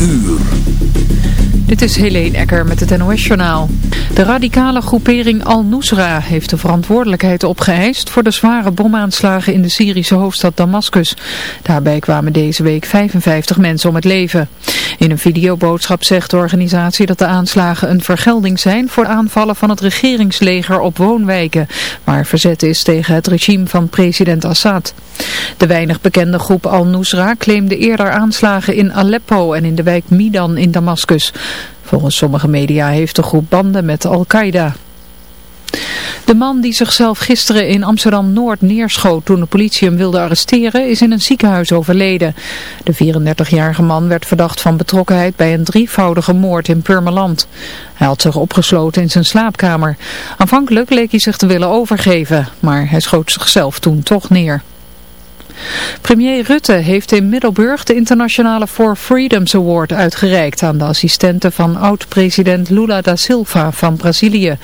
uur. Dit is Helene Ecker met het NOS-journaal. De radicale groepering Al-Nusra heeft de verantwoordelijkheid opgeëist voor de zware bomaanslagen in de Syrische hoofdstad Damascus. Daarbij kwamen deze week 55 mensen om het leven. In een videoboodschap zegt de organisatie dat de aanslagen een vergelding zijn voor aanvallen van het regeringsleger op woonwijken, waar verzet is tegen het regime van president Assad. De weinig bekende groep Al-Nusra claimde eerder aanslagen in Aleppo en in de wijk Midan in Damascus. Volgens sommige media heeft de groep banden met Al-Qaeda. De man die zichzelf gisteren in Amsterdam-Noord neerschoot toen de politie hem wilde arresteren is in een ziekenhuis overleden. De 34-jarige man werd verdacht van betrokkenheid bij een drievoudige moord in Purmerland. Hij had zich opgesloten in zijn slaapkamer. Aanvankelijk leek hij zich te willen overgeven, maar hij schoot zichzelf toen toch neer. Premier Rutte heeft in Middelburg de internationale For Freedoms Award uitgereikt aan de assistenten van oud-president Lula da Silva van Brazilië.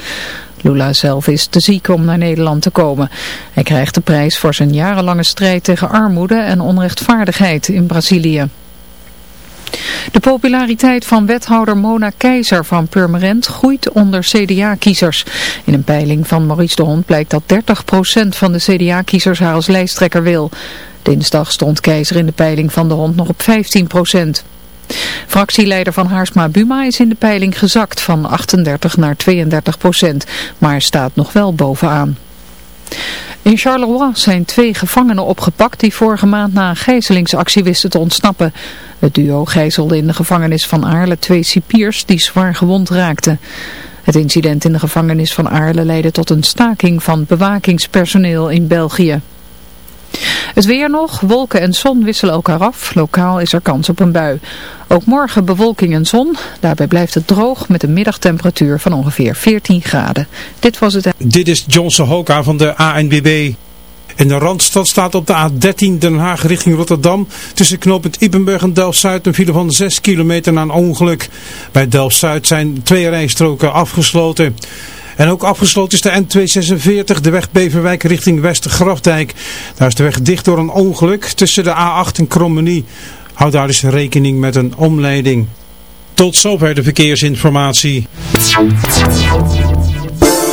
Lula zelf is te ziek om naar Nederland te komen. Hij krijgt de prijs voor zijn jarenlange strijd tegen armoede en onrechtvaardigheid in Brazilië. De populariteit van wethouder Mona Keizer van Purmerend groeit onder CDA-kiezers. In een peiling van Maurice de Hond blijkt dat 30% van de CDA-kiezers haar als lijsttrekker wil. Dinsdag stond Keizer in de peiling van de Hond nog op 15%. Fractieleider van Haarsma Buma is in de peiling gezakt van 38 naar 32 procent, maar staat nog wel bovenaan. In Charleroi zijn twee gevangenen opgepakt die vorige maand na een gijzelingsactie wisten te ontsnappen. Het duo gijzelde in de gevangenis van Aarle twee cipiers die zwaar gewond raakten. Het incident in de gevangenis van Aarle leidde tot een staking van bewakingspersoneel in België. Het weer nog, wolken en zon wisselen elkaar af. Lokaal is er kans op een bui. Ook morgen bewolking en zon. Daarbij blijft het droog met een middagtemperatuur van ongeveer 14 graden. Dit was het... Dit is Johnson Hoka van de ANWB. In de Randstad staat op de A13 Den Haag richting Rotterdam. Tussen knooppunt Ippenburg en Delft-Zuid een file van 6 kilometer na een ongeluk. Bij Delft-Zuid zijn twee rijstroken afgesloten. En ook afgesloten is de N246, de weg Beverwijk richting Westergrafdijk. Daar is de weg dicht door een ongeluk tussen de A8 en Krommenie. Houd daar dus rekening met een omleiding. Tot zover de verkeersinformatie.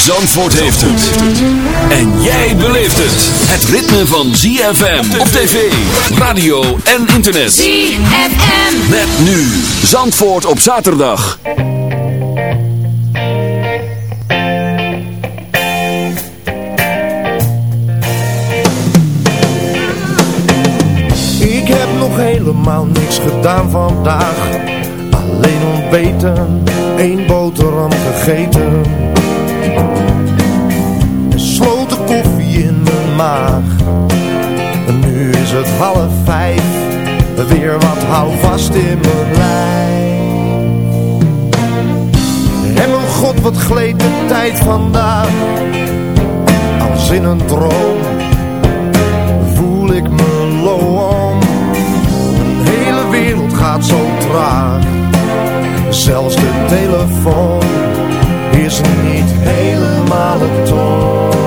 Zandvoort heeft het. En jij beleeft het. Het ritme van ZFM op tv, radio en internet. ZFM. Met nu Zandvoort op zaterdag. Ik heb nog helemaal niks gedaan vandaag Alleen ontbeten, één boterham gegeten En sloot de koffie in mijn maag. En nu is het half vijf. Weer wat hou vast in mijn lijf. En mijn god, wat gleed de tijd vandaag, als in een droom, voel ik me loom. Mijn hele wereld gaat zo traag, zelfs de telefoon is niet helemaal het toon.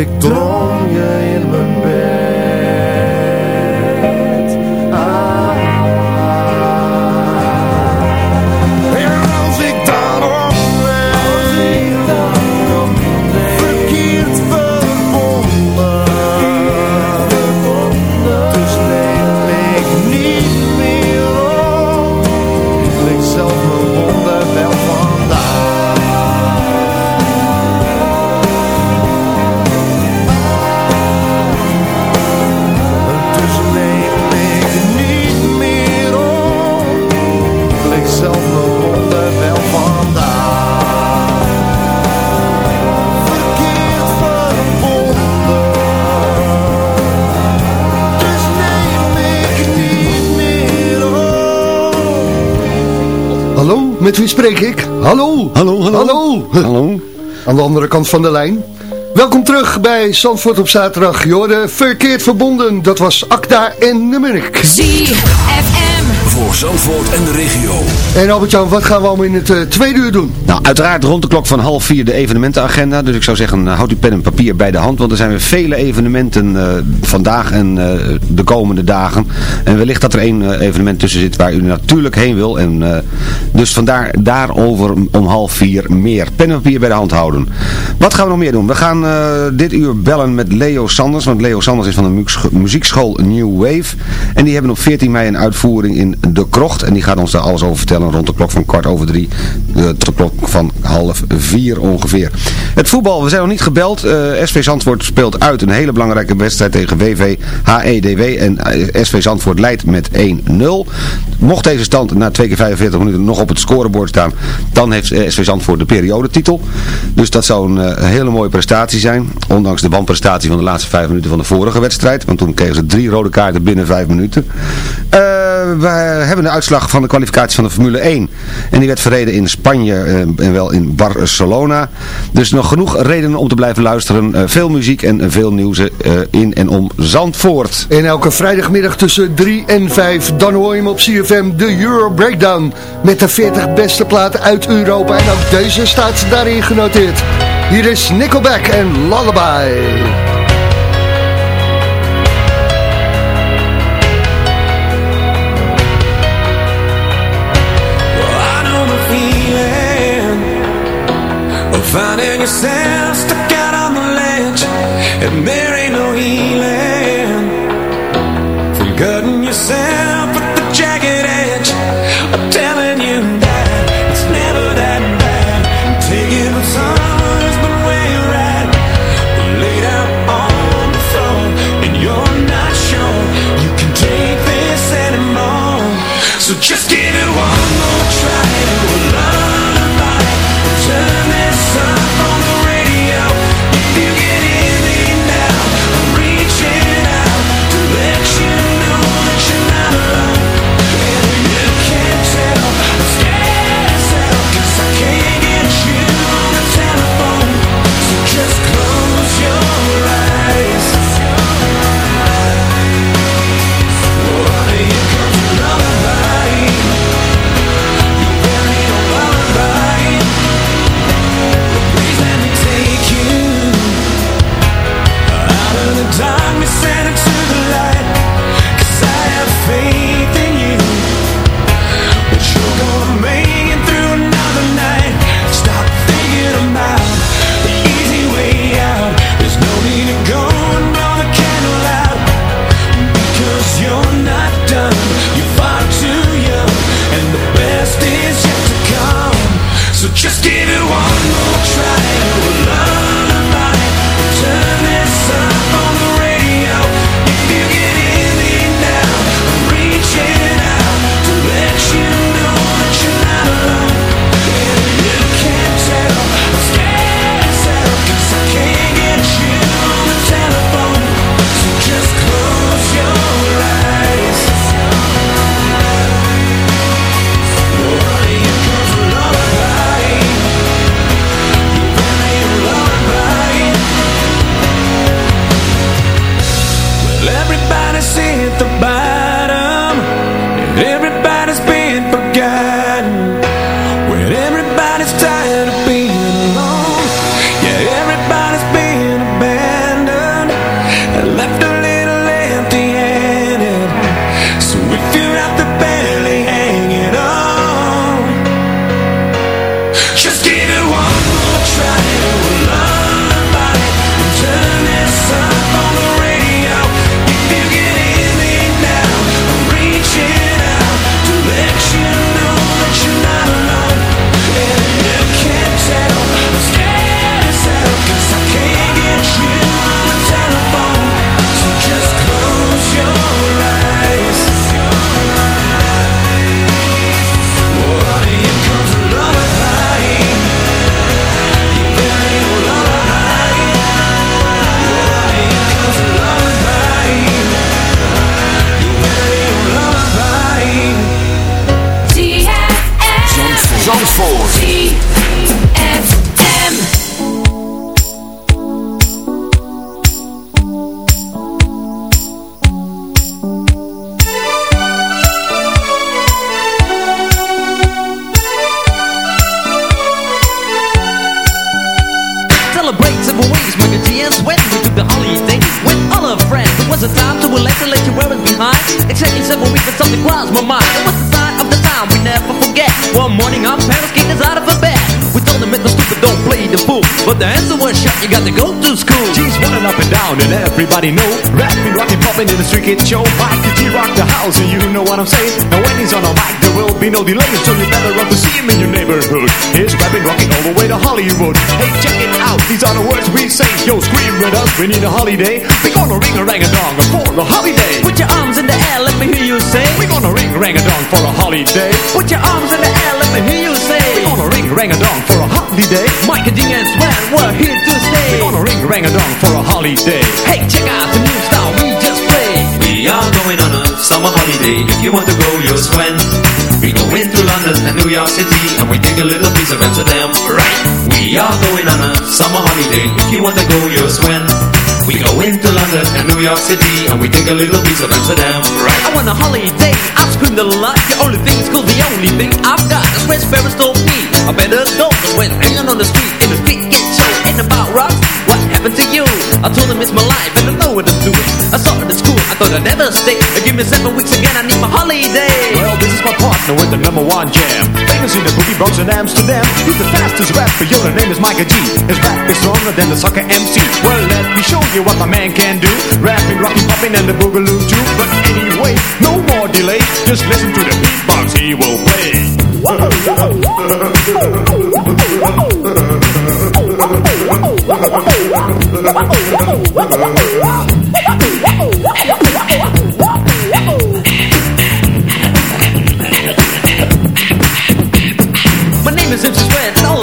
Ik met wie spreek ik? Hallo, Hallo, hallo. hallo. Hallo. Aan de andere kant van de lijn. Welkom terug bij Zandvoort op zaterdag. Je hoorde verkeerd verbonden. Dat was Akda en de Munnik. ZFM. Voor Zandvoort en de regio. En Albert-Jan, wat gaan we allemaal in het eh, tweede uur doen? Nou, uiteraard rond de klok van half vier de evenementenagenda. Dus ik zou zeggen, uh, houd uw pen en papier bij de hand. Want er zijn weer vele evenementen uh, vandaag en uh, de komende dagen. En wellicht dat er één evenement tussen zit waar u natuurlijk heen wil. En dus vandaar daarover om half vier meer. Pen en papier bij de hand houden. Wat gaan we nog meer doen? We gaan dit uur bellen met Leo Sanders. Want Leo Sanders is van de mu muziekschool New Wave. En die hebben op 14 mei een uitvoering in De Krocht. En die gaat ons daar alles over vertellen rond de klok van kwart over drie. tot de klok van half vier ongeveer. Het voetbal, we zijn nog niet gebeld. Eh, SV Zandvoort speelt uit een hele belangrijke wedstrijd tegen WV HEDW. En eh, SV Zandvoort leidt met 1-0. Mocht deze stand na 2 keer 45 minuten nog op het scorebord staan, dan heeft eh, SV Zandvoort de periodetitel. Dus dat zou een hele mooie prestatie zijn. Ondanks de wanprestatie van de laatste 5 minuten van de vorige wedstrijd. Want toen kregen ze drie rode kaarten binnen 5 minuten. We hebben de uitslag van de kwalificatie van de Formule 1. En die werd verreden in Spanje en wel in Barcelona. Dus nog genoeg redenen om te blijven luisteren. Eh, veel muziek en veel nieuws eh, in en om Zandvoort. En elke vrijdagmiddag tussen 3 en 5, dan hoor je hem op CFM, de Euro Breakdown. Met de 40 beste platen uit Europa. En ook deze staat daarin genoteerd. Hier is Nickelback en Lullaby. yourself stuck out on the ledge, and there ain't no healing. drink it, Joe Mike, G-Rock the house, and you know what I'm saying. Now when he's on a mic, there will be no delay, so you better run to see him in your neighborhood. He's rapping, rocking all the way to Hollywood. Hey, check it out, these are the words we say. Yo, scream with us, we need a holiday. We're gonna ring a rang a dong for a holiday. Put your arms in the air, let me hear you say. We're gonna ring rang a dong for a holiday. Put your arms in the air, let me hear you say. We're gonna ring rang a dong for a holiday. Mike and D and Swan, we're here to stay. We're gonna ring rang a dong for a holiday. Hey, check out the new style holiday If you want to go, you'll swim We go into London and New York City And we take a little piece of Amsterdam, right? We are going on a summer holiday If you want to go, you'll swim we go into London and New York City And we take a little piece of Amsterdam, right? I want a holiday, I've screamed a lot The only thing is cool, the only thing I've got Is where parents told me I better go, cause when hanging on the street if the street, get shot, And about rocks What happened to you? I told them it's my life and I know what I'm doing I saw it. I never stay. Give me seven weeks again. I need my holiday. Well, this is my partner with the number one jam. Famous in the boogie Bronx in Amsterdam. He's the fastest rapper, yo, the name is Micah G. His rap is stronger than the soccer MC. Well, let me show you what my man can do. Rapping, rocking, popping, and the boogaloo too. But anyway, no more delay. Just listen to the beatbox he will play. My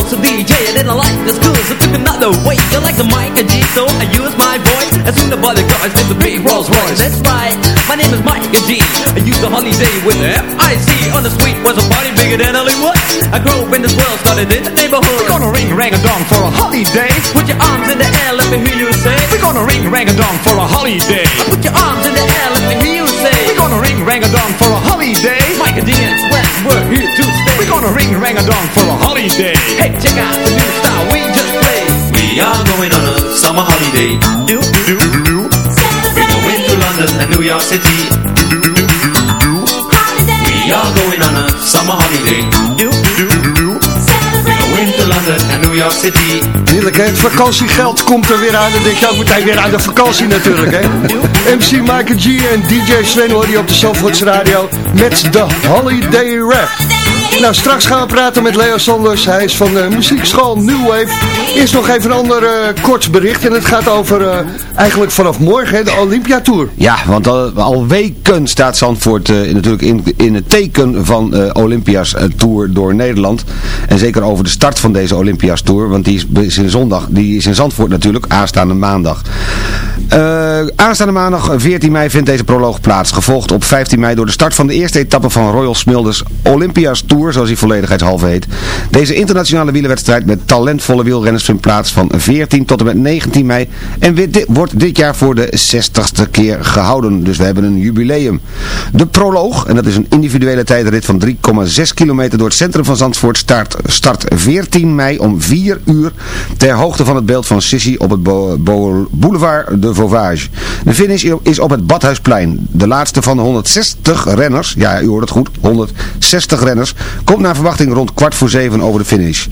And also DJ, and then I like the school, so took another way. You like the mic and G, so I use my voice. As soon as the guys get the big Rolls Royce. That's right, my name is Mike and G. I use the holiday with the F-I-C. On the street was a party bigger than Hollywood. I grew up in this world, started in the neighborhood. We're gonna ring rang a dong for a holiday. Put your arms in the air, let me hear you say. We're gonna ring rang a dong for a holiday. Put your arms in the air, let me hear you say. We're gonna ring rang a dong for a holiday. Mike and Sweat, we're here to stay. We're gonna ring rang a dong for a holiday. Hey, check out the new style we just played. we are going on a summer holiday. Do, do, do, do. We're going to London and New York City. Do do do do. We are going on a summer holiday. Heerlijk, hè? Het vakantiegeld komt er weer aan. Dan denk je ook meteen weer aan de vakantie natuurlijk, hè? MC Michael G en DJ Sven hoor je op de Zandvoorts Radio met de Holiday Rap. Nou, straks gaan we praten met Leo Sanders. Hij is van de muziekschool New Wave. Eerst nog even een ander eh, kort bericht. En het gaat over eh, eigenlijk vanaf morgen hè, de Olympia Tour. Ja, want al, weken staat Zandvoort eh, natuurlijk in, in het teken van Olympia's Tour door Nederland. En zeker over de start van deze Olympia's Tour, want die is, in zondag, die is in Zandvoort natuurlijk, aanstaande maandag. Aanstaande maandag 14 mei vindt deze proloog plaats, gevolgd op 15 mei door de start van de eerste etappe van Royal Smilders Olympia's Tour, zoals die volledigheidshalve heet. Deze internationale wielerwedstrijd met talentvolle wielrenners vindt plaats van 14 tot en met 19 mei en wordt dit jaar voor de 60ste keer gehouden. Dus we hebben een jubileum. De proloog, en dat is een individuele tijdrit van 3,6 kilometer door het centrum van Zandvoort, start, start 14 mei om 4 uur ter hoogte van het beeld van Sissy op het Bo- Bo- boulevard de Vauvage. De finish is op het Badhuisplein. De laatste van de 160 renners, ja u hoort het goed, 160 renners, komt naar verwachting rond kwart voor zeven over de finish.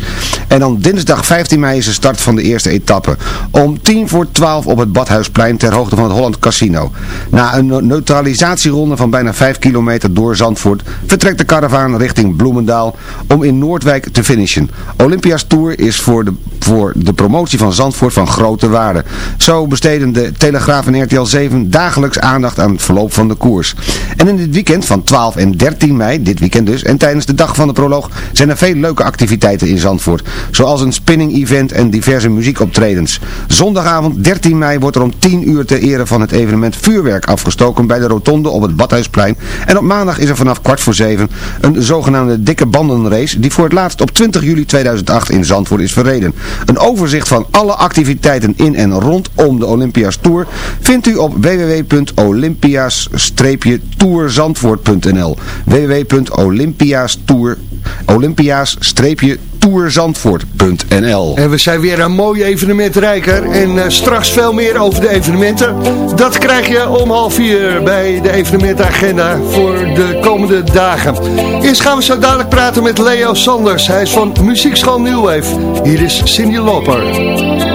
En dan dinsdag 15 mei is de start van de eerste etappe. Om 10 voor 12 op het Badhuisplein ter hoogte van het Holland Casino. Na een neutralisatieronde van bijna 5 kilometer door Zandvoort vertrekt de karavaan richting Bloemendaal om in Noordwijk te finishen. Olympia's Tour is voor de, voor de promotie van Zandvoort van grote waarde. Zo besteden de Telegraaf en RTL 7 dagelijks aandacht aan het verloop van de koers. En in dit weekend van 12 en 13 mei, dit weekend dus, en tijdens de dag van de proloog zijn er veel leuke activiteiten in Zandvoort. Zoals een spinning-event en diverse muziekoptredens. Zondagavond 13 mei wordt er om 10 uur ter ere van het evenement vuurwerk afgestoken bij de rotonde op het Badhuisplein. En op maandag is er vanaf kwart voor zeven een zogenaamde dikke bandenrace die voor het laatst op 20 juli 2008 in Zandvoort is verreden. Een overzicht van alle activiteiten in en rondom de Olympia's Tour vindt u op www.olympias-tourzandvoort.nl www.olympias-tour olympia's-tourzandvoort.nl En we zijn weer een mooi evenement rijker. En eh, straks veel meer over de evenementen. Dat krijg je om half vier bij de evenementagenda voor de komende dagen. Eerst gaan we zo dadelijk praten met Leo Sanders. Hij is van Muziekschool New. Hier is Cindy Loper.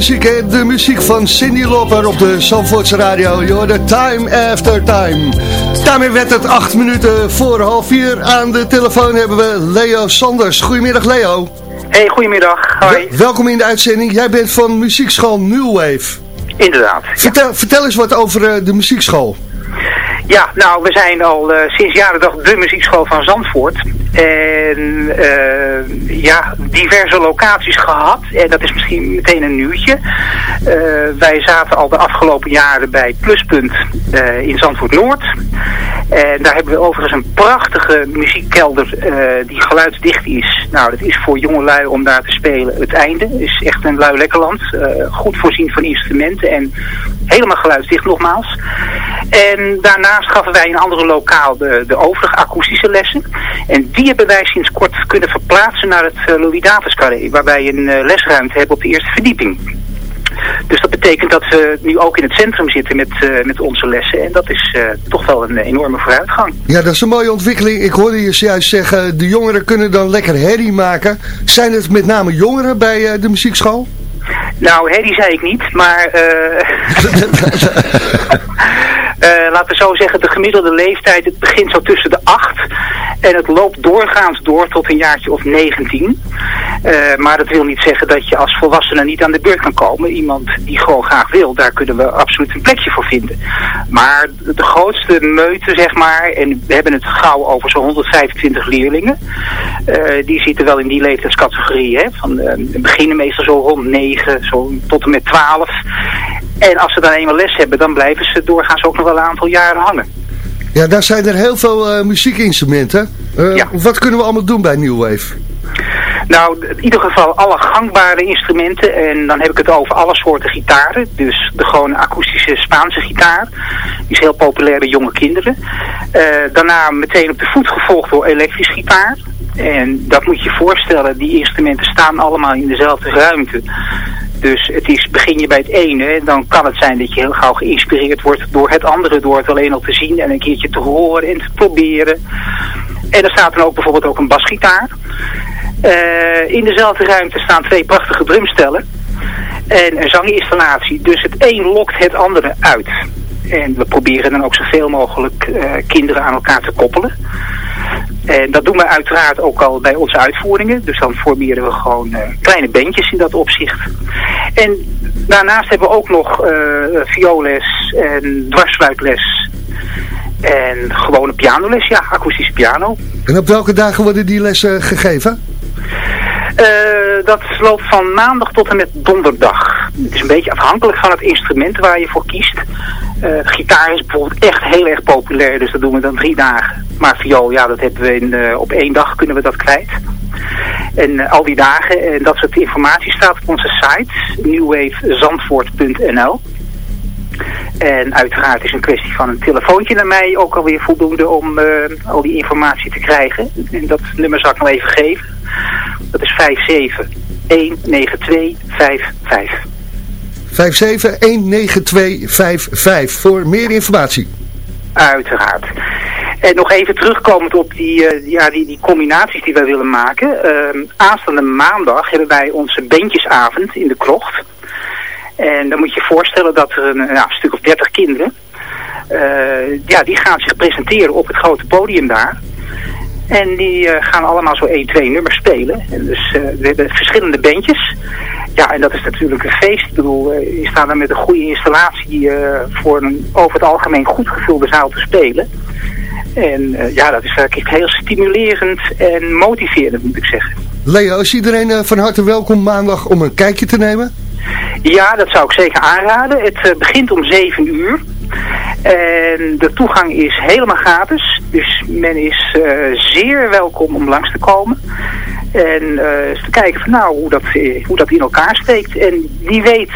Muziek, hè? De muziek van Cindy Loper op de Zandvoortse radio. Hoorde Time After Time. Daarmee werd het acht minuten voor half vier. Aan de telefoon hebben we Leo Sanders. Goedemiddag Leo. Hey, goedemiddag. Hoi. welkom in de uitzending. Jij bent van muziekschool New Wave. Inderdaad. Vertel, vertel eens wat over uh, de muziekschool. Ja, nou, we zijn al uh, sinds jaren dag de muziekschool van Zandvoort. En uh, ja, diverse locaties gehad. En dat is misschien meteen een nieuwtje. Uh, wij zaten al de afgelopen jaren bij Pluspunt uh, in Zandvoort Noord. En daar hebben we overigens een prachtige muziekkelder die geluidsdicht is. Nou, dat is voor jongelui om daar te spelen het einde. Is echt een lui lekker land. goed voorzien van instrumenten en helemaal geluidsdicht nogmaals. En daarnaast gaven wij in een andere lokaal de, de overige akoestische lessen. En hebben wij sinds kort kunnen verplaatsen naar het uh, Louis Davis Carré, waar wij een uh, lesruimte hebben op de eerste verdieping. Dus dat betekent dat we nu ook in het centrum zitten met, uh, met onze lessen. En dat is toch wel een enorme vooruitgang. Ja, dat is een mooie ontwikkeling. Ik hoorde je juist zeggen, de jongeren kunnen dan lekker herrie maken. Zijn het met name jongeren bij de muziekschool? Nou, herrie zei ik niet, maar... Uh, laten we zo zeggen, de gemiddelde leeftijd, het begint zo tussen de 8 en het loopt doorgaans door tot een jaartje of 19. Uh, maar dat wil niet zeggen dat je als volwassene niet aan de beurt kan komen. Iemand die gewoon graag wil, daar kunnen we absoluut een plekje voor vinden. Maar de grootste meute, zeg maar, en we hebben het gauw over zo'n 125 leerlingen. Uh, die zitten wel in die leeftijdscategorie, hè, van beginnen meestal zo rond 9, zo tot en met 12. En als ze dan eenmaal les hebben, dan blijven ze doorgaans ook nog wel een aantal jaren hangen. Ja, daar zijn er heel veel uh, muziekinstrumenten. Uh, ja. Wat kunnen we allemaal doen bij New Wave? Nou, in ieder geval alle gangbare instrumenten. En dan heb ik het over alle soorten gitaren. Dus de gewone akoestische Spaanse gitaar. Die is heel populair bij jonge kinderen. Uh, daarna meteen op de voet gevolgd door elektrisch gitaar. En dat moet je voorstellen, die instrumenten staan allemaal in dezelfde ruimte. Dus het is, begin je bij het ene, dan kan het zijn dat je heel gauw geïnspireerd wordt door het andere, door het alleen al te zien en een keertje te horen en te proberen. En er staat dan ook bijvoorbeeld ook een basgitaar. Uh, in dezelfde ruimte staan twee prachtige drumstellen en een zanginstallatie. Dus het een lokt het andere uit. En we proberen dan ook zoveel mogelijk uh, kinderen aan elkaar te koppelen. En dat doen we uiteraard ook al bij onze uitvoeringen. Dus dan formeren we gewoon uh, kleine bandjes in dat opzicht. En daarnaast hebben we ook nog uh, violes en dwarsfluitles. En gewone pianoles, ja, akoestische piano. En op welke dagen worden die lessen gegeven? Uh, dat loopt van maandag tot en met donderdag. Het is een beetje afhankelijk van het instrument waar je voor kiest. Uh, gitaar is bijvoorbeeld echt heel erg populair, dus dat doen we dan drie dagen. Maar viool, ja, dat hebben we in, uh, op één dag kunnen we dat kwijt. En uh, al die dagen, en dat soort informatie staat op onze site, newwavezandvoort.nl. En uiteraard is een kwestie van een telefoontje naar mij ook alweer voldoende om al die informatie te krijgen. En dat nummer zal ik nog even geven. Dat is 5719255. 5719255 voor meer informatie. Uiteraard. En nog even terugkomend op die, uh, ja, die, die combinaties die wij willen maken. Uh, aanstaande maandag hebben wij onze bandjesavond in de krocht. En dan moet je je voorstellen dat er een, stuk of 30 kinderen, uh, ja, die gaan zich presenteren op het grote podium daar. En die uh, gaan allemaal zo 1, 2 nummers spelen. En dus we hebben verschillende bandjes. Ja, en dat is natuurlijk een feest. Ik bedoel, je staat dan met een goede installatie voor een over het algemeen goed gevulde zaal te spelen. En ja, dat is eigenlijk heel stimulerend en motiverend, moet ik zeggen. Leo, is iedereen van harte welkom maandag om een kijkje te nemen? Ja, dat zou ik zeker aanraden. Het begint om 7 uur. En de toegang is helemaal gratis. Dus men is uh, zeer welkom om langs te komen. En uh, eens te kijken van nou, hoe dat, hoe dat in elkaar steekt. En wie weet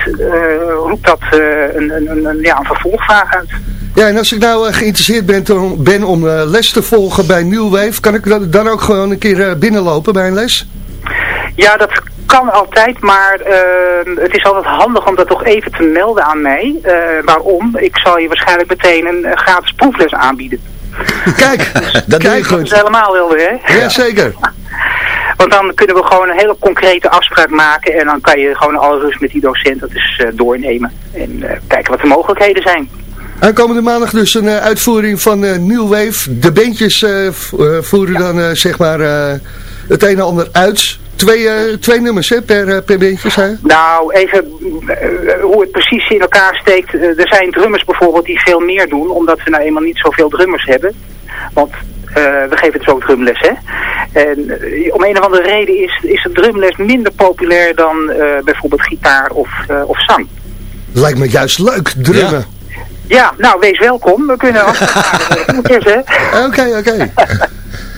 roept dat een, een, een, ja, een vervolgvraag uit. Ja, en als ik nou geïnteresseerd ben, om, ben om les te volgen bij New Wave, kan ik dan ook gewoon een keer binnenlopen bij een les? Ja, dat kan altijd, maar uh, het is altijd handig om dat toch even te melden aan mij. Uh, waarom? Ik zal je waarschijnlijk meteen een uh, gratis proefles aanbieden. Kijk, dus, dat kijk, doe je goed. Dat is helemaal wilde, hè? Ja, want dan kunnen we gewoon een hele concrete afspraak maken. En dan kan je gewoon alles met die docent dat is eh, doornemen. En eh, kijken wat de mogelijkheden zijn. En Aankomende maandag dus een eh, uitvoering van New Wave. De bandjes voeren dan zeg maar het een en ander uit. Twee, twee nummers per, per beentje zijn? Nou, even hoe het precies in elkaar steekt. er zijn drummers bijvoorbeeld die veel meer doen, omdat we nou eenmaal niet zoveel drummers hebben. Want eh, we geven dus ook drumles, hè. En eh, om een of andere reden is, is de drumles minder populair dan eh, bijvoorbeeld gitaar of, of zang. Lijkt me juist leuk, drummen. Ja. Nou, wees welkom. We kunnen afspraken. Oké, oké.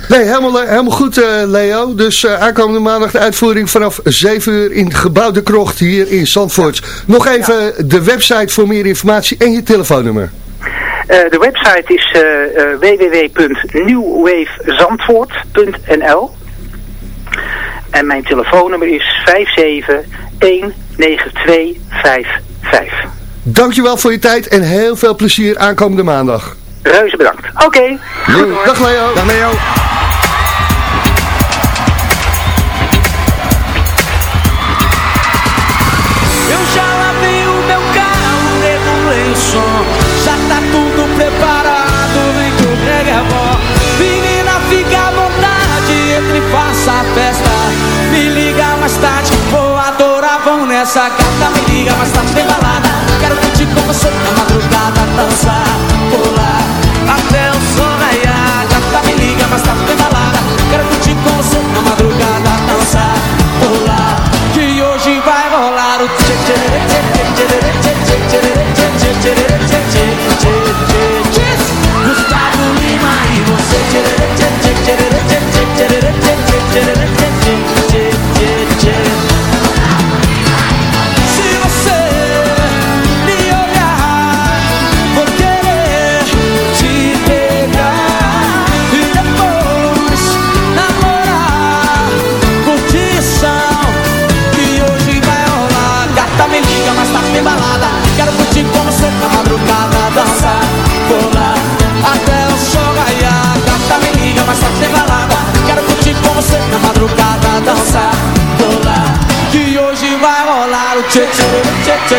Nee, helemaal, helemaal goed, Leo. Dus aankomende maandag de uitvoering vanaf 7 uur in Gebouw de Krocht hier in Zandvoort. Nog even de website voor meer informatie en je telefoonnummer. Eh, de website is eh, eh, www.newwavezandvoort.nl en mijn telefoonnummer is 5719255. Dankjewel voor je tijd en heel veel plezier aankomende maandag. Reuze bedankt. Oké. Okay. Dag Leo. Dag Leo. Sacata, carta me diga basta cha cha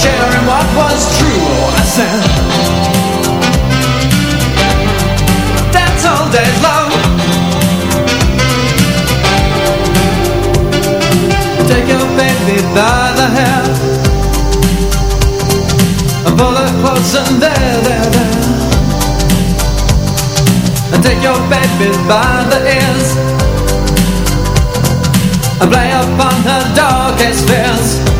sharing what was true. I said, dance all day long. Take your baby by the hair and pull her close and there, there, there. And take your baby by the ears And play upon her darkest fears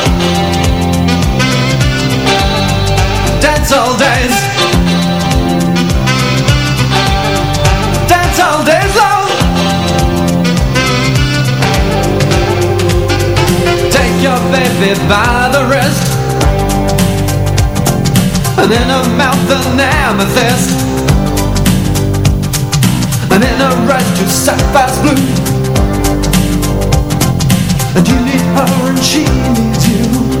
Dance all days. All days, love. Take your baby by the wrist. And in her mouth an amethyst and in to sapphire's blue And you need her and she needs you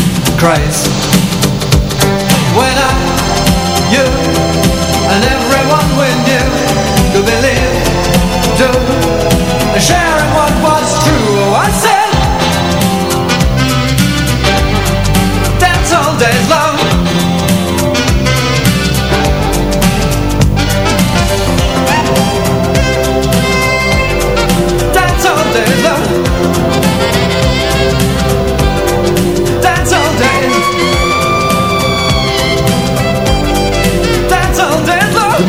crazy When I, you and everyone we knew Could believe, do, sharing what was true. Oh, I said Dance all days long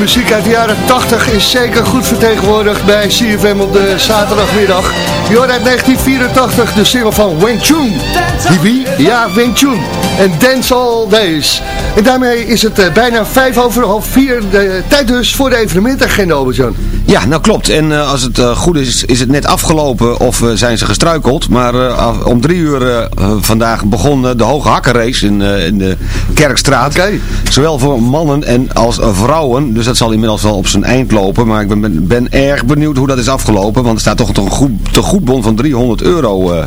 muziek uit de jaren 80 is zeker goed vertegenwoordigd bij CFM op de zaterdagmiddag. Je hoort uit 1984 de single van Wing Chun. Die wie? Ja, Wing Chun. En Dance All Days. En daarmee is het uh, bijna vijf over half vier. De tijd dus voor de evenementagenda, Albert-Jan. Ja, nou klopt. En uh, als het uh, goed is, is het net afgelopen of zijn ze gestruikeld. Maar om drie uur vandaag begon de hoge hakkenrace in, in de Kerkstraat. Okay. Zowel voor mannen en als vrouwen. Dus dat zal inmiddels wel op zijn eind lopen. Maar ik ben, ben erg benieuwd hoe dat is afgelopen. Want er staat toch een goed, te goedbon van 300 euro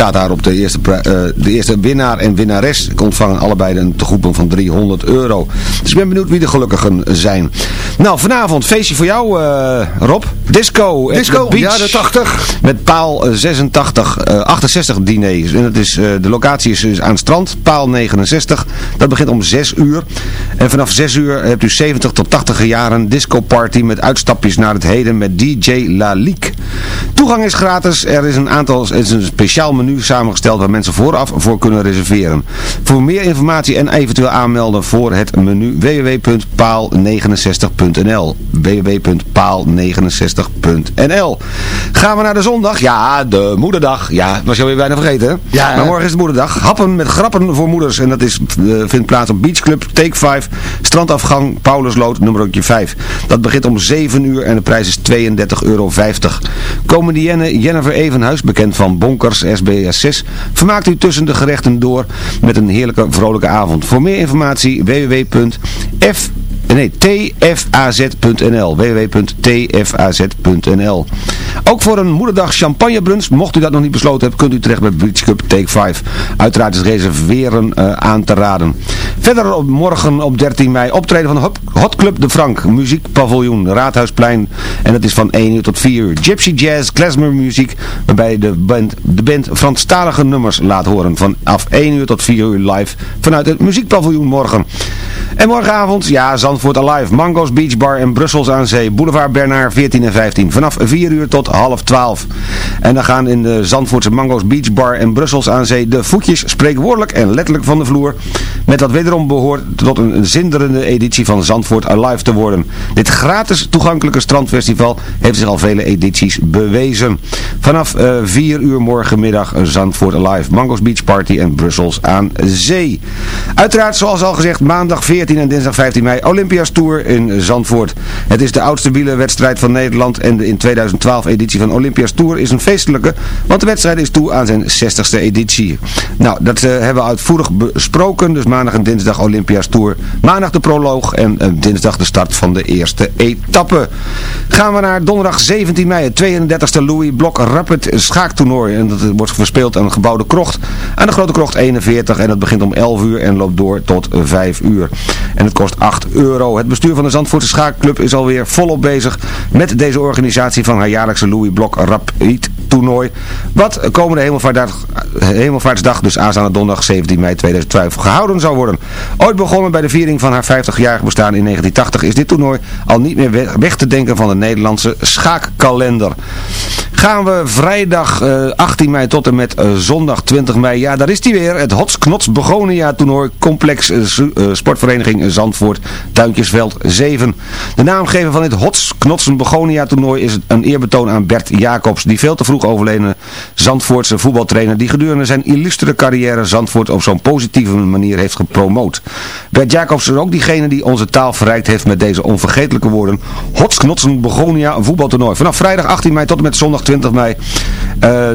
staat daar op de eerste, uh, de eerste winnaar en winnares. ontvangen allebei een tegoedbon van 300 euro. Dus ik ben benieuwd wie de gelukkigen zijn. Nou, vanavond feestje voor jou, uh, Rob. Disco. Disco, ja, de 80. Met paal 86, uh, 68 diners. En dat is, de locatie is, is, aan het strand, paal 69. Dat begint om 6 uur. En vanaf 6 uur hebt u 70 tot 80 jaren disco party met uitstapjes naar het heden met DJ Laliek. Toegang is gratis. Er is een aantal, er is een speciaal menu samengesteld waar mensen vooraf voor kunnen reserveren. Voor meer informatie en eventueel aanmelden voor het menu www.paal69.nl www.paal69.nl Gaan we naar de zondag? Ja, de moederdag. Ja, was je alweer bijna vergeten hè? Ja. Maar morgen is het moederdag. Happen met grappen voor moeders. En dat is, uh, vindt plaats op Beach Club Take 5, strandafgang Paulusloot nummer 5. Dat begint om 7 uur en de prijs is 32,50 euro. Comedienne Jennifer Evenhuis, bekend van Bonkers SBS 6, vermaakt u tussen de gerechten door met een heerlijke vrolijke avond. Voor meer informatie www.f nee, tfaz.nl. www.tfaz.nl Ook voor een moederdag champagnebrunch, mocht u dat nog niet besloten hebben, kunt u terecht bij Beach Cup Take 5. Uiteraard is reserveren uh, aan te raden. Verder op morgen op 13 mei optreden van Hot Club de Frank, muziekpaviljoen, Raadhuisplein. En dat is van 1 uur tot 4 uur. Gypsy Jazz, klezmer muziek, waarbij de band, de band Franstalige nummers laat horen. Vanaf 1 uur tot 4 uur live vanuit het muziekpaviljoen morgen. En morgenavond, ja, Zandvoort Alive, Mango's Beach Bar en Brussels aan Zee, Boulevard Bernard 14 en 15. Vanaf 4 uur tot half 12. En dan gaan in de Zandvoortse Mango's Beach Bar en Brussels aan Zee de voetjes spreekwoordelijk en letterlijk van de vloer. Met wat wederom behoort tot een zinderende editie van Zandvoort Alive te worden. Dit gratis toegankelijke strandfestival heeft zich al vele edities bewezen. Vanaf uh, eh, 4 uur morgenmiddag Zandvoort Alive, Mango's Beach Party en Brussels aan Zee. Uiteraard, zoals al gezegd, maandag 14 en dinsdag 15 mei Olympia's Tour in Zandvoort. Het is de oudste wielerwedstrijd van Nederland en de in 2012 editie van Olympia's Tour is een feestelijke, want de wedstrijd is toe aan zijn 60ste editie. Nou, dat uh, hebben we uitvoerig besproken, dus maandag en dinsdag Olympia's Tour. Maandag de proloog en uh, dinsdag de start van de eerste etappe. Gaan we naar donderdag 17 mei, het 32e Louis Blok Rapid schaaktoernooi. En dat wordt verspeeld aan de gebouwde krocht, aan de grote krocht 41 en dat begint om 11 uur en loopt door tot 5 uur. En het kost 8 euro. Het bestuur van de Zandvoortse Schaakclub is alweer volop bezig met deze organisatie van haar jaarlijkse Louis Blok Rapid toernooi. Wat komende hemelvaartsdag, hemelvaartsdag dus aanstaande donderdag 17 mei 2012 gehouden zou worden. Ooit begonnen bij de viering van haar 50-jarig bestaan in 1980 is dit toernooi al niet meer weg te denken van de Nederlandse schaakkalender. Gaan we vrijdag 18 eh, mei tot en met eh, zondag 20 mei. Ja, daar is hij weer. Het Hots Knots Begonia toernooi. Complex uh, Sportvereniging Zandvoort. Tuintjesveld 7. De naamgever van dit Hots Knots Begonia toernooi is een eerbetoon aan Bert Jacobs. Die veel te vroeg overleden Zandvoortse voetbaltrainer. Die gedurende zijn illustere carrière Zandvoort op zo'n positieve manier heeft gepromoot. Bert Jacobs is ook diegene die onze taal verrijkt heeft met deze onvergetelijke woorden. Hots Knotsen Begonia voetbaltoernooi. Vanaf vrijdag 18 mei tot en met zondag 20 mei uh,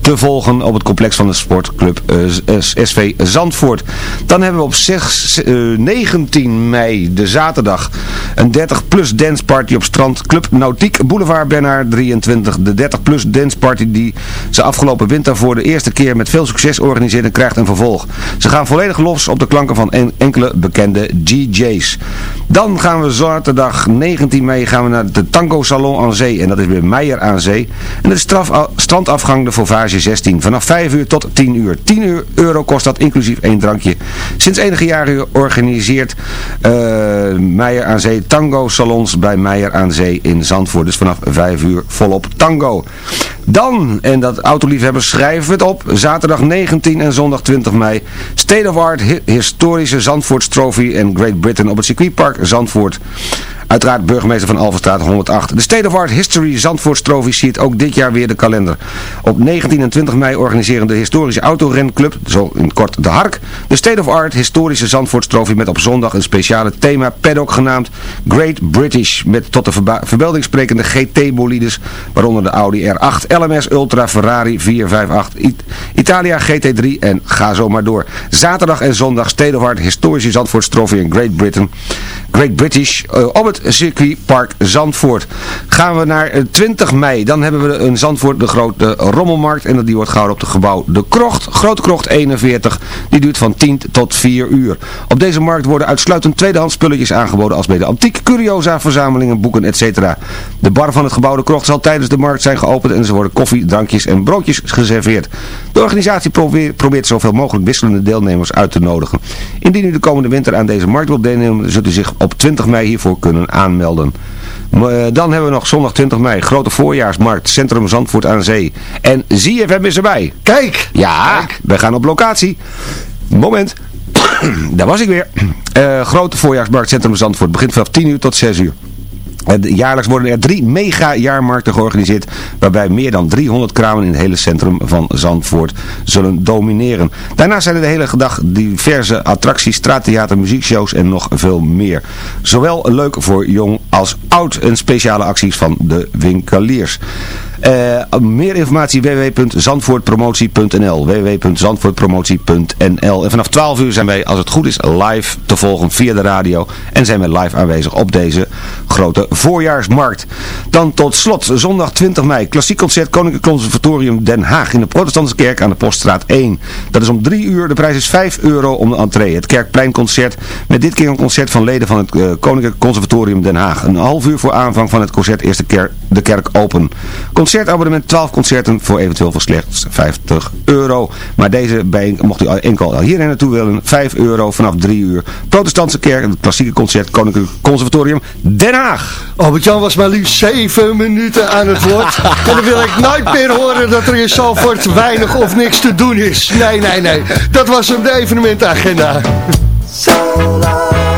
te volgen op het complex van de sportclub eh, SV Zandvoort. Dan hebben we op 6, uh, 19 mei, de zaterdag, een 30 plus dance party op strand Club Nautiek Boulevard Bernard 23. De 30 plus dance party die ze afgelopen winter voor de eerste keer met veel succes organiseerden krijgt een vervolg. Ze gaan volledig los op de klanken van enkele bekende DJ's. Dan gaan we zaterdag 19 mei gaan we naar de Tango Salon aan Zee en dat is weer Meijer aan Zee. En dat is strandafgang de Fauvage 16. Vanaf 5 uur tot 10 uur. 10 euro kost dat inclusief één drankje. Sinds enige jaren organiseert uh, Meijer aan Zee tango salons bij Meijer aan Zee in Zandvoort. Dus vanaf 5 uur volop tango. Dan, en dat autoliefhebbers schrijven het op, zaterdag 19 en zondag 20 mei, State of Art Historische Zandvoorts Trophy en Great Britain op het circuitpark Zandvoort. Uiteraard burgemeester van Alverstraat 108. De State of Art History Zandvoort Trophy ziet ook dit jaar weer de kalender. Op 19 en 20 mei organiseren de historische autorenclub, zo in kort de Hark, de State of Art Historische Zandvoort Trophy met op zondag een speciale thema paddock genaamd Great British. Met tot de verbeelding sprekende GT-bolides, waaronder de Audi R8, LMS Ultra, Ferrari 458, Italia GT3 en ga zo maar door. Zaterdag en zondag State Historische Zandvoort Trophy in Great Britain. Great British uh, op het circuitpark Zandvoort. Gaan we naar 20 eh, mei. Dan hebben we in Zandvoort de grote rommelmarkt. En die wordt gehouden op het gebouw De Krocht. Grote Krocht 41. Die duurt van 10 tot 4 uur. Op deze markt worden uitsluitend tweedehands spulletjes aangeboden. Als bij de antiek, curiosa, verzamelingen, boeken, etc. De bar van het gebouw De Krocht zal tijdens de markt zijn geopend. En ze worden koffie, drankjes en broodjes geserveerd. De organisatie probeert, zoveel mogelijk wisselende deelnemers uit te nodigen. Indien u de komende winter aan deze markt wilt deelnemen, zult u zich op 20 mei hiervoor kunnen aanmelden. Eh, dan hebben we nog zondag 20 mei, grote voorjaarsmarkt, Centrum Zandvoort aan Zee. En ZFM is erbij. Kijk! Ja, Kijk. we gaan op locatie. Moment. Daar was ik weer. Uh, grote voorjaarsmarkt, Centrum Zandvoort, begint vanaf 10 uur tot 6 uur. Jaarlijks worden er drie mega-jaarmarkten georganiseerd, waarbij meer dan 300 kramen in het hele centrum van Zandvoort zullen domineren. Daarnaast zijn er de hele dag diverse attracties, straattheater, muziekshows en nog veel meer. Zowel leuk voor jong als oud en speciale acties van de winkeliers. Meer informatie www.zandvoortpromotie.nl www.zandvoortpromotie.nl En vanaf 12 uur zijn wij, als het goed is, live te volgen via de radio. En zijn wij live aanwezig op deze grote voorjaarsmarkt. Dan tot slot, zondag 20 mei, klassiek concert Koninklijk Conservatorium Den Haag in de Protestantse Kerk aan de Poststraat 1. Dat is om 3 uur, de prijs is 5 euro om de entree. Het Kerkpleinconcert, met dit keer een concert van leden van het uh, Koninklijk Conservatorium Den Haag. Een half uur voor aanvang van het concert is de, kerk, de kerk open. Concertabonnement 12 concerten voor eventueel voor slechts 50 euro. Maar deze bij, mocht u enkel hier naartoe willen, 5 euro vanaf 3 uur. Protestantse Kerk, het klassieke concert Koninklijk Conservatorium Den Haag. Albert-Jan was maar liefst 7 minuten aan het woord. en dan wil ik nooit meer horen dat er in Salford weinig of niks te doen is. Nee, nee, nee. Dat was hem, de evenementagenda. So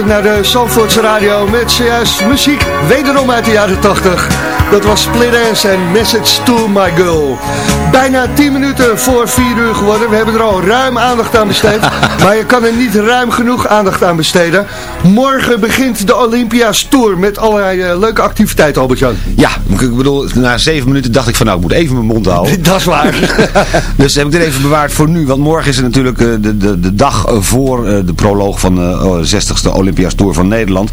naar de Zandvoortse Radio met zojuist muziek, wederom uit de jaren 80. Dat was Split Dance en Message to My Girl. Bijna 10 minuten voor 4 uur geworden. We hebben er al ruim aandacht aan besteed. maar je kan er niet ruim genoeg aandacht aan besteden. Morgen begint de Olympia's Tour met allerlei uh, leuke activiteiten, Albert-Jan. Ja, ik bedoel, na 7 minuten dacht ik van nou, ik moet even mijn mond houden. Dat is waar. dus heb ik dit even bewaard voor nu. Want morgen is het natuurlijk uh, de, de, de dag voor uh, de proloog van de 60ste Olympia's Tour van Nederland.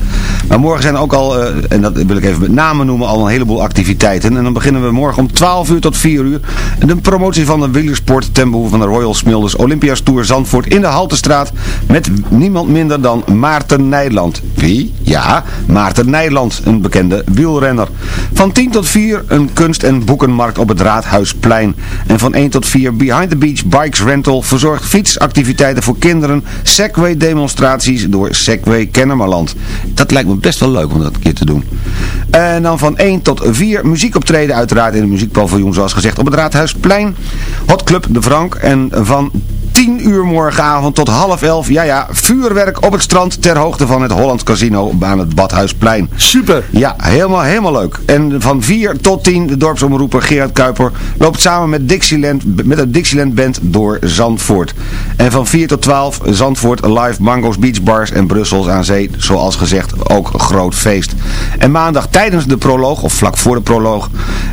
Maar morgen zijn ook al, en dat wil ik even met name noemen, al een heleboel activiteiten. En dan beginnen we morgen om 12 uur tot 4 uur. De promotie van de wielersport ten behoeve van de Royal Smilders Olympia's Tour Zandvoort in de Haltestraat. Met niemand minder dan Maarten Nijland. Wie? Ja, Maarten Nijland, een bekende wielrenner. Van 10 tot 4 een kunst- en boekenmarkt op het Raadhuisplein. En van 1 tot 4 Behind the Beach Bikes Rental verzorgt fietsactiviteiten voor kinderen. Segway demonstraties door Segway Kennemerland. Dat lijkt me best wel leuk om dat een keer te doen. En dan van 1 tot 4 muziekoptreden uiteraard in de muziekpaviljoen zoals gezegd op het Raadhuisplein. Hot Club de Frank en van 10 uur morgenavond tot half 11. Ja, ja, vuurwerk op het strand ter hoogte van het Holland Casino aan het Badhuisplein. Super. Ja, helemaal, helemaal leuk. En van 4 tot 10 de dorpsomroeper Gerard Kuiper loopt samen met, Dixieland, met de Dixieland Band door Zandvoort. En van 4 tot 12 Zandvoort live Mango's Beach Bars en Brussels aan zee. Zoals gezegd ook groot feest. En maandag tijdens de proloog, of vlak voor de proloog,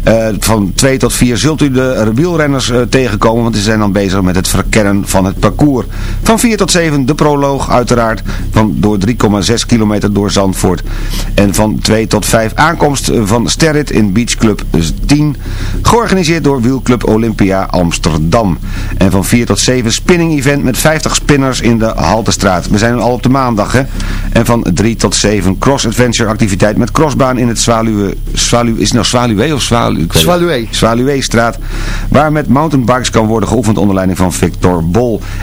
uh, van 2 tot 4 zult u de wielrenners uh, tegenkomen. Want ze zijn dan bezig met het verkennen van het parcours. Van 4 tot 7 de proloog uiteraard. Van door 3,6 kilometer door Zandvoort. En van 2 tot 5 aankomst van Sterrit in Beach Club 10. Georganiseerd door Wielclub Olympia Amsterdam. En van 4 tot 7 spinning event met 50 spinners in de Haltestraat. We zijn al op de maandag hè. En van 3 tot 7 cross adventure activiteit met crossbaan in het Zwaluwe. Zwaluwe is het nou Zwaluwe of Zwaluwe? Zwaluwe. Zwaluwe straat. Waar met mountainbikes kan worden geoefend onder leiding van Victor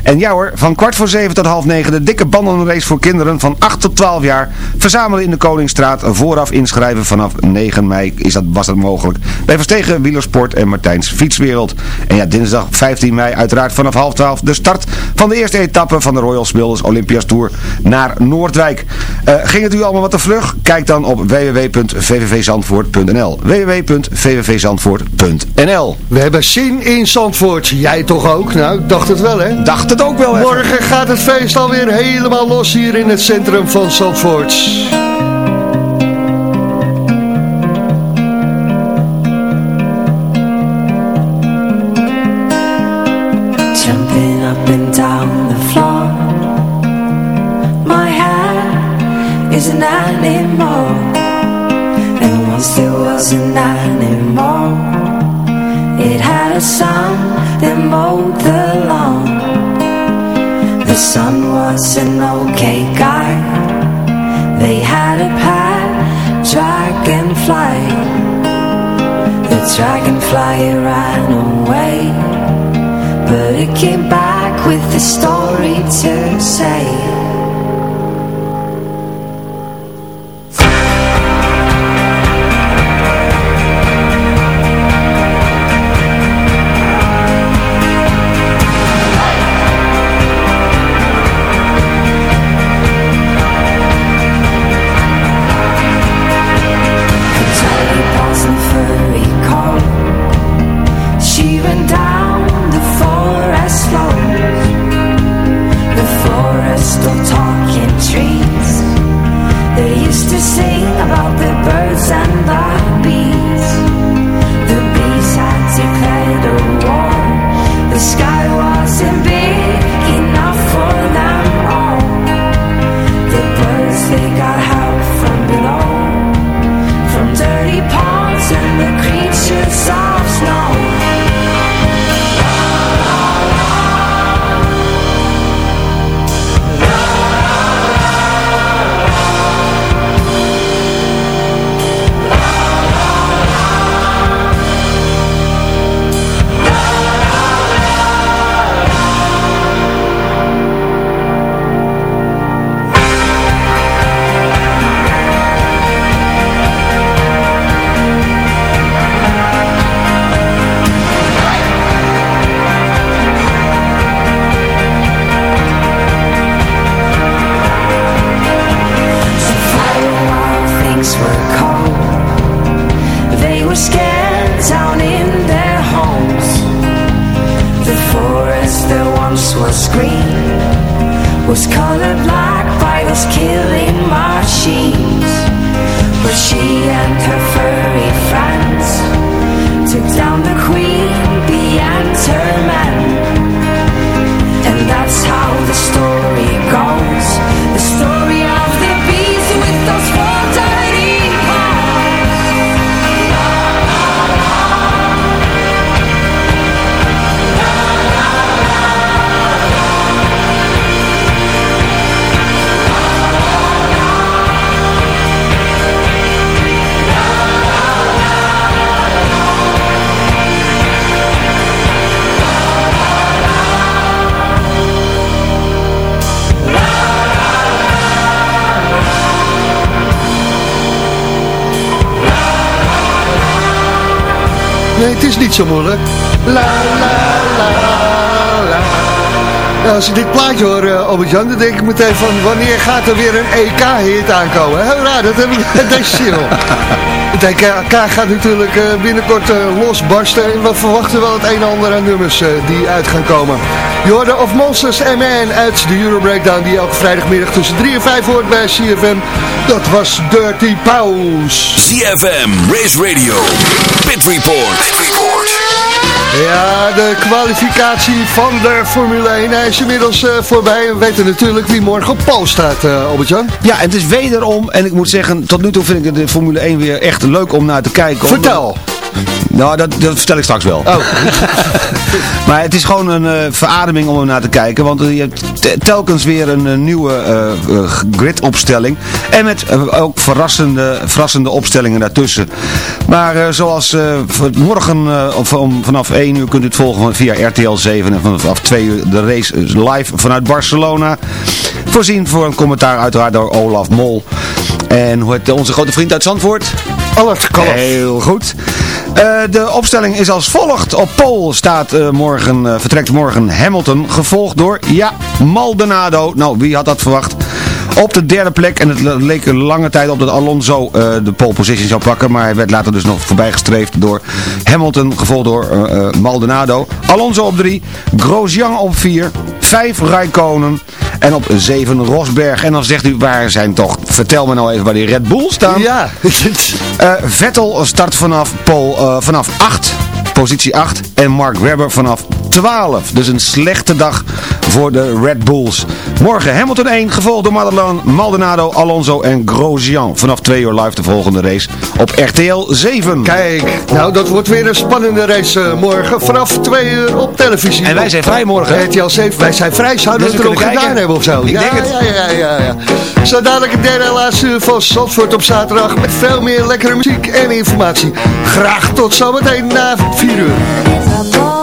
En ja hoor, van kwart voor 7 tot half 9 de dikke bandenrace voor kinderen van 8 tot 12 jaar. Verzamelen in de Koningsstraat. Vooraf inschrijven vanaf 9 mei is dat, was dat mogelijk. Bij Verstegen Wielersport en Martijns Fietswereld. En ja, dinsdag 15 mei uiteraard vanaf half 12 de start van de eerste etappe van de Royal Smilders Olympias Tour naar Noordwijk. Uh, ging het u allemaal wat te vlug? Kijk dan op www.vvvzandvoort.nl www.vvvzandvoort.nl We hebben zin in Zandvoort. Jij toch ook? Nou, ik dacht het wel? Dacht het ook wel. Morgen even. gaat het feest alweer helemaal los hier in het centrum van Zandvoort. Jumping up and down the floor My hair is an animal And once there was an animal It had a son that mowed the lawn The sun was an okay guy. They had a pet dragonfly. The dragonfly ran away. But it came back with a story to say zo moeilijk. La, la, la, la. Als ik dit plaatje hoor, uh, Albert-Jan, dan denk ik meteen van... wanneer gaat er weer een EK-hit aankomen? Heel raar, dat heb ik met deze single. Het EK gaat natuurlijk uh, binnenkort losbarsten... en we verwachten wel het een en ander aan nummers die uit gaan komen. Je hoorde Of Monsters Man uit de Euro Breakdown... die elke vrijdagmiddag tussen 3 en 5 hoort bij CFM. Dat was Dirty Pauws. CFM, Race Radio, Pit Report. Pit Report. Ja, de kwalificatie van de Formule 1 hij is inmiddels uh, voorbij. We weten natuurlijk wie morgen op staat, uh, Albert-Jan. Ja, en het is wederom, en ik moet zeggen, tot nu toe vind ik de Formule 1 weer echt leuk om naar te kijken. Vertel. Nou, dat, dat, vertel ik straks wel. Oh. maar het is gewoon een uh, verademing om er naar te kijken. Want je hebt telkens weer een, een nieuwe uh, uh, gridopstelling. En met ook verrassende, verrassende opstellingen daartussen. Maar zoals morgen of, om, vanaf 1 uur kunt u het volgen via RTL 7. En vanaf 2 uur de race live vanuit Barcelona. Voorzien voor een commentaar uiteraard door Olaf Mol. En hoe heet onze grote vriend uit Zandvoort? Allard Kalf. Heel goed. Uh, de opstelling is als volgt. Op Pol staat uh, morgen, uh, vertrekt morgen Hamilton, gevolgd door, ja, Maldonado. Nou, wie had dat verwacht? Op de derde plek, en het leek een lange tijd op dat Alonso de pole position zou pakken, maar hij werd later dus nog voorbijgestreefd door Hamilton, gevolgd door Maldonado. Alonso op drie, Grosjean op vier, vijf Rijkonen en op zeven Rosberg. En dan zegt u, waar zijn toch, vertel me nou even waar die Red Bull staan. Ja. uh, Vettel start vanaf, pole, uh, vanaf 8, positie 8. En Mark Webber vanaf 12. Dus een slechte dag voor de Red Bulls. Morgen Hamilton 1, gevolgd door Madelon, Maldonado, Alonso en Grosjean. Vanaf 2 uur live de volgende race op RTL 7. Kijk, nou dat wordt weer een spannende race uh, morgen. Vanaf 2 uur op televisie. En wij zijn vrij morgen. RTL 7, wij zijn vrij. Zouden we het erop gedaan hebben of zo? Ik ja, denk het. Ja, ja, ja, ja. Zo dadelijk het derde en laatste uur van Zandvoort op zaterdag. Met veel meer lekkere muziek en informatie. Graag tot zometeen na 4 uur.